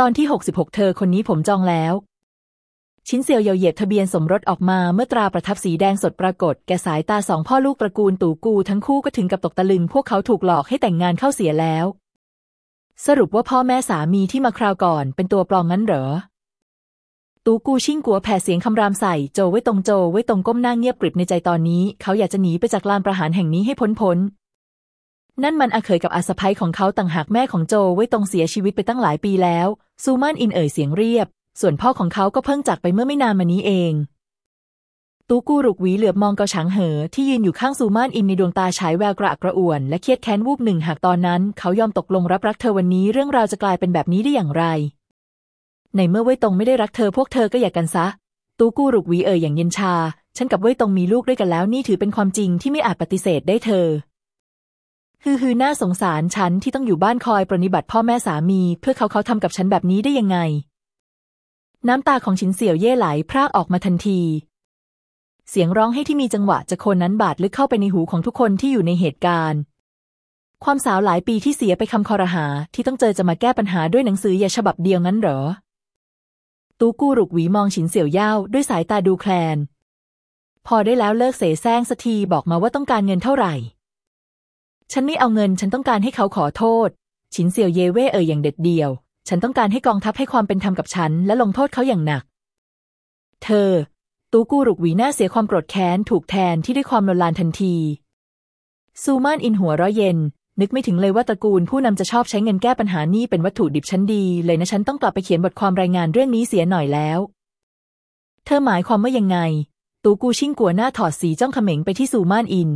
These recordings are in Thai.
ตอนที่ 66 เธอคนนี้ผมจองแล้ว ชิ้นเซียวเยาเหยียบทะเบียนสมรสออกมาเมื่อตราประทับสีแดงสดปรากฏ แก่สายตาสองพ่อลูกตระกูลตู่กูทั้งคู่ก็ถึงกับตกตะลึง พวกเขาถูกหลอกให้แต่งงานเข้าเสียแล้ว สรุปว่าพ่อแม่สามีที่มาคราวก่อน เป็นตัวปลอมงั้นเหรอ ตูกูชิ่งกัวแผ่เสียงคำรามใส่โจไว้ตรงโจไว้ตรงก้มหน้าเงียบกริบในใจตอนนี้ เขาอยากจะหนีไปจากลานประหารแห่งนี้ให้พ้นพ้น นั่นมันอาเขยกับอาสะพ้ยของเขาต่างหากแม่ของโจไว้ตรงเสียชีวิตไปตั้งหลายปีแล้ว ซูมานอินเอ่ยเสียงเรียบ ส่วนพ่อของเขาก็เพิ่งจากไปเมื่อไม่นานมานี้เอง ตูกูรุกหวีเหลือบมองเกาฉางเหอ ที่ยืนอยู่ข้างซูมานอินในดวงตาฉายแววกระอักกระอ่วน และเครียดแค้นวูบหนึ่งหากตอนนั้น เขายอมตกลงรับรักเธอวันนี้เรื่องราวจะกลายเป็นแบบนี้ได้อย่างไร ในเมื่อเว่ยตงไม่ได้รักเธอพวกเธอก็อย่ากกันซะ ตูกูรุกหวีเอ่ยอย่างเย็นชา ฉันกับเว่ยตงมีลูกด้วยกันแล้วนี่ถือเป็นความจริงที่ไม่อาจปฏิเสธได้เธอ ฮือฮือน่าสงสารฉันที่ต้องอยู่บ้านคอยปรนิบัติพ่อแม่สามี เพื่อเขาเขาทำกับฉันแบบนี้ได้ยังไง น้ำตาของฉินเสี่ยวเย่ไหลพรากออกมาทันที เสียงร้องให้ที่มีจังหวะจะโคนนั้นบาดลึกเข้าไปในหูของทุกคนที่อยู่ในเหตุการณ์ ความสาวหลายปีที่เสียไปคำคอรหาที่ต้องเจอจะมาแก้ปัญหาด้วยหนังสือยาฉบับเดียวงั้นเหรอ ตูกู้รุกหวีมองฉินเสี่ยวเย่าด้วยสายตาดูแคลน พอได้แล้วเลิกเสแสร้งสักทีบอกมาว่าต้องการเงินเท่าไหร่ ฉันไม่เอาเงิน ฉันต้องการให้เขาขอโทษ ฉินเสี่ยวเย่เว่เอ่ยอย่างเด็ดเดี่ยว ฉันต้องการให้กองทัพให้ความเป็นธรรมกับฉัน และลงโทษเขาอย่างหนัก เธอ ตูกูรุกหวีหน้าเสียความโกรธแค้นถูกแทนที่ด้วยความลนลานทันที ซูมานอินหัวร้อเย็น นึกไม่ถึงเลยว่าตระกูลผู้นำจะชอบใช้เงินแก้ปัญหานี้เป็นวัตถุดิบชั้นดี เลยนะฉันต้องกลับไปเขียนบทความรายงานเรื่องนี้เสียหน่อยแล้ว เธอหมายความว่ายังไง ตูกูชิ่งกัวหน้าถอดสีจ้องเขม็งไปที่ซูม่านอิน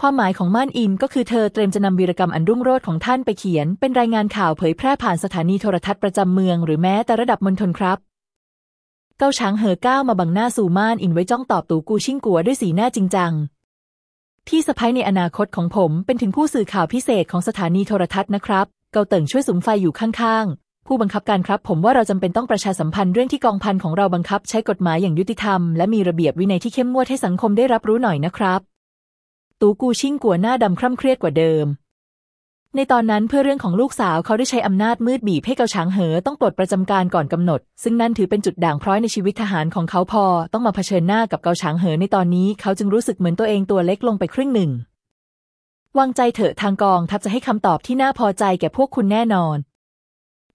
ความหมายของม่านอินก็คือเธอเตรียมจะนำวีรกรรมอันรุ่งโรจน์ของท่านไปเขียน เป็นรายงานข่าวเผยแพร่ผ่านสถานีโทรทัศน์ประจำเมือง หรือแม้แต่ระดับมณฑลครับ เกาช้างเหอก้าวมาบังหน้าซูม่านอินไว้จ้องตอบตูกูชิ่งกัวด้วยสีหน้าจริงจังพี่สะใภ้ในอนาคตของผมเป็นถึงผู้สื่อข่าวพิเศษของสถานีโทรทัศน์นะครับ เกาเติ่งช่วยสุมไฟอยู่ข้างๆ ผู้บังคับการครับ ผมว่าเราจำเป็นต้องประชาสัมพันธ์เรื่องที่กองพันของเราบังคับ ใช้กฎหมายอย่างยุติธรรมและมีระเบียบวินัยที่เข้มงวดให้สังคมได้รับรู้หน่อยนะครับ ตูกูชิ่งกัวหน้าดำคร่ำเครียดกว่าเดิม ในตอนนั้นเพื่อเรื่องของลูกสาวเขาได้ใช้อำนาจมืดบีบให้เกาช้างเหอต้องปลดประจำการก่อนกำหนด ซึ่งนั่นถือเป็นจุดด่างพร้อยในชีวิตทหารของเขาพอต้องมาเผชิญหน้ากับเกาช้างเหอในตอนนี้เขาจึงรู้สึกเหมือนตัวเองตัวเล็กลงไปครึ่งหนึ่งวางใจเถอะทางกองทัพจะให้คำตอบที่น่าพอใจแก่พวกคุณแน่นอน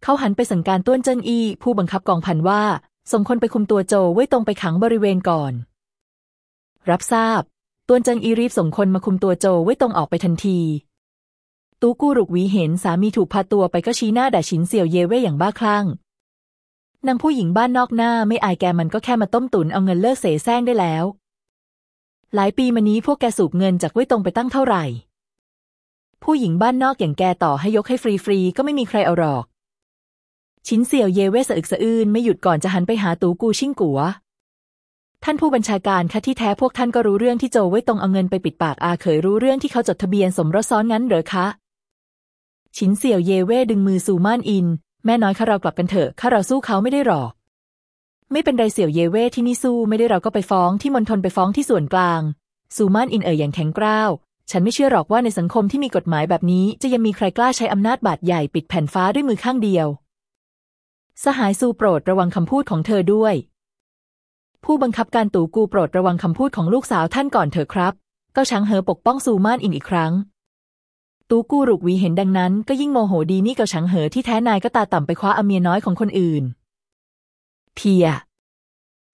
เขาหันไปสั่งการต้วนเจิ้นอี้ผู้บังคับกองพันว่าส่งคนไปคุมตัวโจไว้ตรงไปขังบริเวณก่อน รับทราบ ตวนเจิ้นอี้รีบส่งคนมาคุมตัวโจไว้ตรงออกไปทันที ตูกู้รุกวีเห็นสามีถูกพาตัวไปก็ชี้หน้าด่าฉินเสี่ยวเย่เว่ยอย่างบ้าคลั่งนางผู้หญิงบ้านนอกหน้าไม่อายแกมันก็แค่มาต้มตุ๋นเอาเงินเลิกเสแสร้งได้แล้ว หลายปีมานี้พวกแกสูบเงินจากไว้ตรงไปตั้งเท่าไหร่ ผู้หญิงบ้านนอกอย่างแกต่อให้ยกให้ฟรีๆก็ไม่มีใครเอาหรอก ชินเสี่ยวเยเว่สะอึกสะอื้นไม่หยุดก่อนจะหันไปหาตูกูชิ่งกัว ท่านผู้บัญชาการคะที่แท้พวกท่านก็รู้เรื่องที่โจไว้ตรงเอาเงินไปปิดปากอาเขยรู้เรื่องที่เขาจดทะเบียนสมรสซ้อนงั้นเหรอคะ ชินเสี่ยวเยเว่ดึงมือสู่ม่านอิน แม่น้อยข้าเรากลับกันเถอะข้าเราสู้เขาไม่ได้หรอก ไม่เป็นไรเสี่ยวเยเว่ที่นี่สู้ไม่ได้เราก็ไปฟ้องที่มณฑลไปฟ้องที่ส่วนกลางซูม่านอินเอ่ยอย่างแข็งกร้าวฉันไม่เชื่อหรอกว่าในสังคมที่มีกฎหมายแบบนี้ จะยังมีใครกล้าใช้อำนาจบาดใหญ่ปิดแผ่นฟ้าด้วยมือข้างเดียว สหายซูโปรดระวังคำพูดของเธอด้วย ผู้บังคับการตู่กูโปรดระวังคำพูดของลูกสาวท่านก่อนเถอะครับ ก็ช้างเหอปกป้องซูมานอินอีกครั้ง ตูกูรุกวีเห็นดังนั้น ก็ยิ่งโมโหดีนี่เกาช้างเหอที่แท้นายก็ตาต่ำไปคว้าอเมียน้อยของคนอื่น เพีย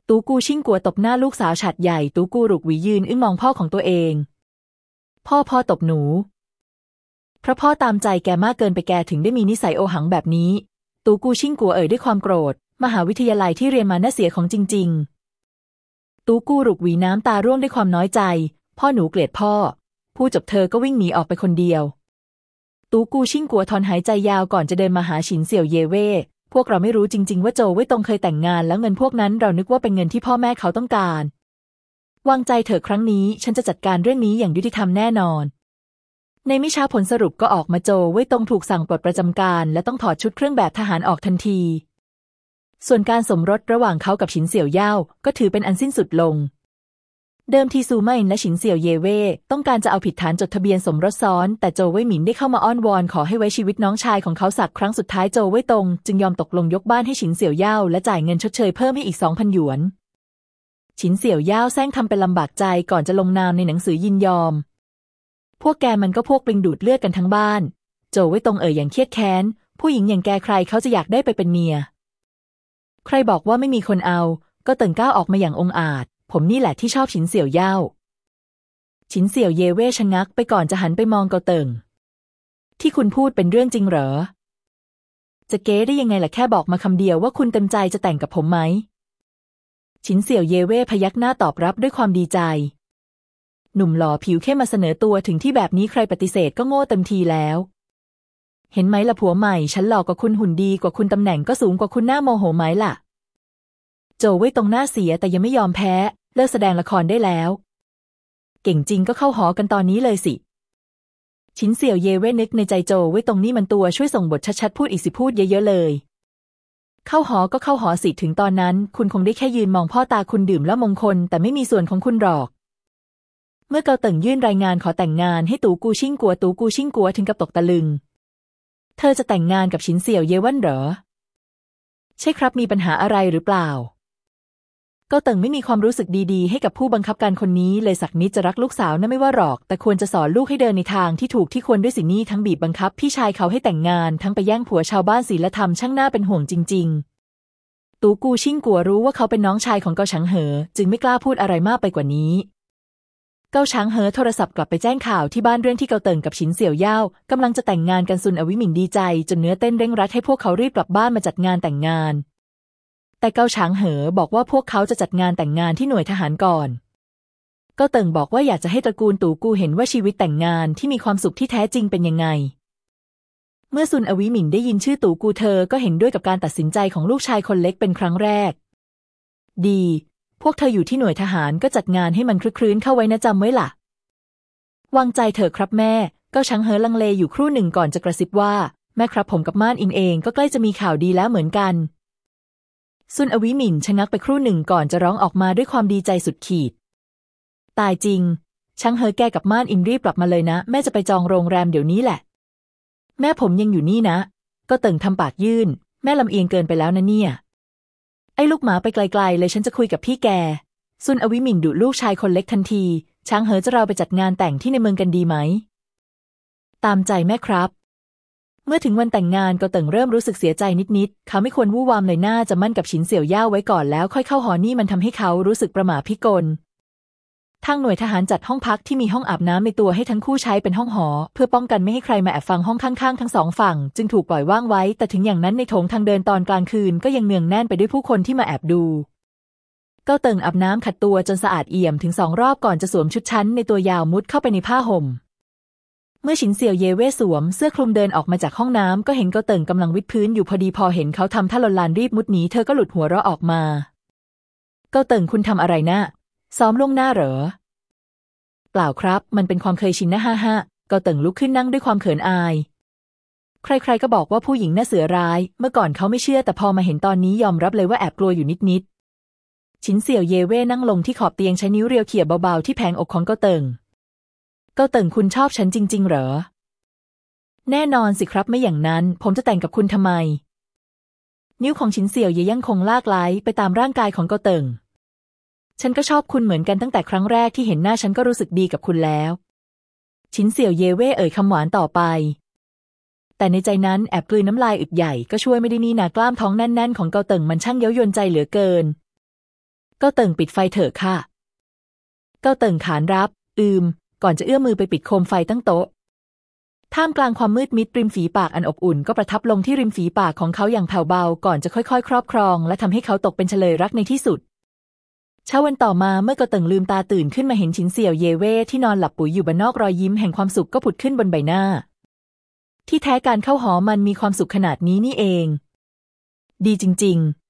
ตูกูชิ่งกัวตบหน้าลูกสาวฉัดใหญ่ ตูกูรุกวียืนอึ้งมองพ่อของตัวเอง พ่อพ่อตบหนูเพราะพ่อตามใจแกมากเกินไปแกถึงได้มีนิสัยโอหังแบบนี้ ตูกูชิ่งกัวเอ่ยด้วยความโกรธ มหาวิทยาลัยที่เรียนมาน่าเสียของจริง ๆ ตูกูรุกหวีน้ำตาร่วงด้วยความน้อยใจ พ่อหนูเกลียดพ่อ ผู้จบเธอก็วิ่งหนีออกไปคนเดียว ตูกูชิ่งกัวถอนหายใจยาวก่อนจะเดินมาหาฉินเสี่ยวเยเว่พวกเราไม่รู้จริง ๆ ว่าโจไว้ตรงเคยแต่งงานแล้วเงินพวกนั้นเรานึกว่าเป็นเงินที่พ่อแม่เขาต้องการ วางใจเถอะครั้งนี้ ฉันจะจัดการเรื่องนี้อย่างยุติธรรมแน่นอน ในม่ช้าผลสรุปก็ออกมาโจไว้ตรงถูกสั่งปลดประจำการ และต้องถอดชุดเครื่องแบบทหารออกทันที ส่วนการสมรสระหว่างเขากับฉินเสี่ยวเย่าก็ถือเป็นอันสิ้นสุดลง เดิมทีซูเมินและฉินเสี่ยวเยเว่ต้องการจะเอาผิดฐานจดทะเบียนสมรสซ้อน แต่โจวเว่ยหมินได้เข้ามาอ้อนวอนขอให้ไว้ชีวิตน้องชายของเขาสักครั้งสุดท้ายโจวเว่ยตงจึงยอมตกลงยกบ้านให้ฉินเสี่ยวเย่าและจ่ายเงินชดเชยเพิ่มให้อีกสองพันหยวน ฉินเสี่ยวเย่าแซงทำเป็นลำบากใจก่อนจะลงนามในหนังสือยินยอม พวกแกมันก็พวกปริงดูดเลือดกันทั้งบ้าน โจวเว่ยตงเอ่ยอย่างเครียดแค้นผู้หญิงอย่างแกใครเขาจะอยากได้ไปเป็นเมีย ใครบอกว่าไม่มีคนเอา ก็เติ่งก้าวออกมาอย่างองอาจ ผมนี่แหละที่ชอบฉินเสี่ยวเย่าฉินเสี่ยวเยเว่ชะงักไปก่อนจะหันไปมองเกาเติงที่คุณพูดเป็นเรื่องจริงเหรอ จะเก๊ได้ยังไงล่ะแค่บอกมาคำเดียวว่าคุณเต็มใจจะแต่งกับผมไหม ฉินเสี่ยวเยเว่พยักหน้าตอบรับด้วยความดีใจ หนุ่มหล่อผิวเข้มมาเสนอตัวถึงที่แบบนี้ใครปฏิเสธก็โง่เต็มทีแล้ว เห็นไหมล่ะผัวใหม่ ฉันหลอกว่าคุณหุ่นดีกว่าคุณตำแหน่งก็สูงกว่าคุณหน้าโมโหไหมล่ะ โจไว้ตรงหน้าเสียแต่ยังไม่ยอมแพ้ เลิกแสดงละครได้แล้ว เก่งจริงก็เข้าหอกันตอนนี้เลยสิ ชินเสี่ยวเยเว่นึกในใจโจไว้ตรงนี้มันตัวช่วยส่งบทชัดๆพูดอีกสิพูดเยอะๆเลย เข้าหอก็เข้าหอสิถึงตอนนั้น คุณคงได้แค่ยืนมองพ่อตาคุณดื่มแล้วมงคล แต่ไม่มีส่วนของคุณหรอกเมื่อเกาเติ่งยื่นรายงานขอแต่งงานให้ตูกูชิ่งกัวตูกูชิ่งกัวถึงกับตกตะลึง เธอจะแต่งงานกับชินเสี่ยวเยวันเหรอ ใช่ครับมีปัญหาอะไรหรือเปล่า ก็เติ่งไม่มีความรู้สึกดีๆ ให้กับผู้บังคับการคนนี้เลยสักนิดจะรักลูกสาวนั่นไม่ว่าหรอก แต่ควรจะสอนลูกให้เดินในทางที่ถูกที่ควรด้วยสินี่ทั้งบีบบังคับ พี่ชายเขาให้แต่งงานทั้งไปแย่งผัวชาวบ้านศีลธรรมช่างน่าเป็นห่วงจริง ๆ ตูกูชิ่งกัวรู้ว่าเขาเป็นน้องชายของเกาชังเหอ จึงไม่กล้าพูดอะไรมากไปกว่านี้ เกาช้างเหอโทรศัพท์กลับไปแจ้งข่าวที่บ้านเรื่องที่เกาเติ่งกับฉินเสี่ยวเย่ากำลังจะแต่งงานกันซุนอวิหมิงดีใจ จนเนื้อเต้นเร่งรัดให้พวกเขารีบกลับบ้านมาจัดงานแต่งงาน แต่เกาฉางเหอบอกว่าพวกเขาจะจัดงานแต่งงานที่หน่วยทหารก่อนเก็เติงบอกว่าอยากจะให้ตระกูลตู่กูเห็นว่าชีวิตแต่งงานที่มีความสุขที่แท้จริงเป็นยังไง เมื่อซุนอวิหมินได้ยินชื่อตู่กูเธอก็เห็นด้วยกับการตัดสินใจของลูกชายคนเล็กเป็นครั้งแรก ดี พวกเธออยู่ที่หน่วยทหารก็จัดงานให้มันคลื้นเข้าไว้นะจำไว้ล่ะ วางใจเถอะครับแม่ ก็ชังเหอลังเลอยู่ครู่หนึ่งก่อนจะกระซิบว่า แม่ครับผมกับม่านอินเองก็ใกล้จะมีข่าวดีแล้วเหมือนกัน ซุนอวิหมินชะงักไปครู่หนึ่งก่อนจะร้องออกมาด้วยความดีใจสุดขีด ตายจริงช่างเฮอแกกับม่านอิมรีบกลับมาเลยนะ แม่จะไปจองโรงแรมเดี๋ยวนี้แหละ แม่ผมยังอยู่นี่นะ ก็เติ่งทำปากยื่น แม่ลำเอียงเกินไปแล้วนะเนี่ย ไอ้ลูกหมาไปไกลๆ เลยฉันจะคุยกับพี่แก ซุนอวิมินดุลูกชายคนเล็กทันที ช้างเหอจะเราไปจัดงานแต่งที่ในเมืองกันดีไหม ตามใจแม่ครับ เมื่อถึงวันแต่งงานก็เติ่งเริ่มรู้สึกเสียใจนิดๆ เขาไม่ควรวู่วามเลยน่าจะมั่นกับฉินเสี่ยวย่าไว้ก่อนแล้วค่อยเข้าหอนี่มันทำให้เขารู้สึกประหม่าพิกล ทางหน่วยทหารจัดห้องพักที่มีห้องอาบน้ำในตัวให้ทั้งคู่ใช้เป็นห้องหอ เพื่อป้องกันไม่ให้ใครมาแอบฟังห้องข้างๆ ทั้งสองฝั่ง จึงถูกปล่อยว่างไว้ แต่ถึงอย่างนั้นในโถงทางเดินตอนกลางคืนก็ยังเนืองแน่นไปด้วยผู้คนที่มาแอบดูเก้าเติงอาบน้ำขัดตัวจนสะอาดเอี่ยมถึงสองรอบก่อนจะสวมชุดชั้นในตัวยาวมุดเข้าไปในผ้าห่มเมื่อฉินเสี่ยวเยเว่สวมเสื้อคลุมเดินออกมาจากห้องน้ำก็เห็นเกาเติงกำลังวิดพื้นอยู่พอดีพอเห็นเขาทำท่าลนลานรีบมุดหนีเธอก็หลุดหัวเราะออกมา เกาเติงคุณทำอะไรนะ ซ้อมล่วงหน้าเหรอ เปล่าครับ มันเป็นความเคยชินนะฮ่าฮ่าเกาเติงลุกขึ้นนั่งด้วยความเขินอาย ใครๆก็บอกว่าผู้หญิงน่าเสือร้าย เมื่อก่อนเขาไม่เชื่อแต่พอมาเห็นตอนนี้ยอมรับเลยว่าแอบกลัวอยู่นิดๆฉินเสี่ยวเยเว่นั่งลงที่ขอบเตียงใช้นิ้วเรียวเขี่ยเบาๆที่แผงอกของเกาเติงเกาเติงคุณชอบฉันจริง ๆ เหรอ แน่นอนสิครับไม่อย่างนั้น ผมจะแต่งกับคุณทำไม นิ้วของชินเสี่ยวเยยังคงลากไล้ไปตามร่างกายของเกาเติง ฉันก็ชอบคุณเหมือนกันตั้งแต่ครั้งแรกที่เห็นหน้าฉันก็รู้สึกดีกับคุณแล้ว ชินเสี่ยวเยเว่เอ่ยคำหวานต่อไป แต่ในใจนั้นแอบกลืนน้ำลายอึดใหญ่ก็ช่วยไม่ได้นี่นากล้ามท้องแน่นๆ ของเกาเติงมันช่างเย้ายวนใจเหลือเกิน เกาเติงปิดไฟเถอะค่ะ เกาเติงขานรับ อืม ก่อนจะเอื้อมมือไปปิดโคมไฟตั้งโต๊ะท่ามกลางความมืดมิดริมฝีปากอันอบอุ่นก็ประทับลงที่ริมฝีปากของเขาอย่างแผ่วเบาก่อนจะค่อยๆ ครอบครอง และทำให้เขาตกเป็นเฉลยรักในที่สุด เช้าวันต่อมาเมื่อกระตึงลืมตาตื่นขึ้นมาเห็นชินเสี่ยวเยเว่ที่นอนหลับปุ๋ยอยู่บนนอกรอยยิ้มแห่งความสุขก็ผุดขึ้นบนใบหน้า ที่แท้การเข้าหอมันมีความสุขขนาดนี้นี่เอง ดีจริงๆ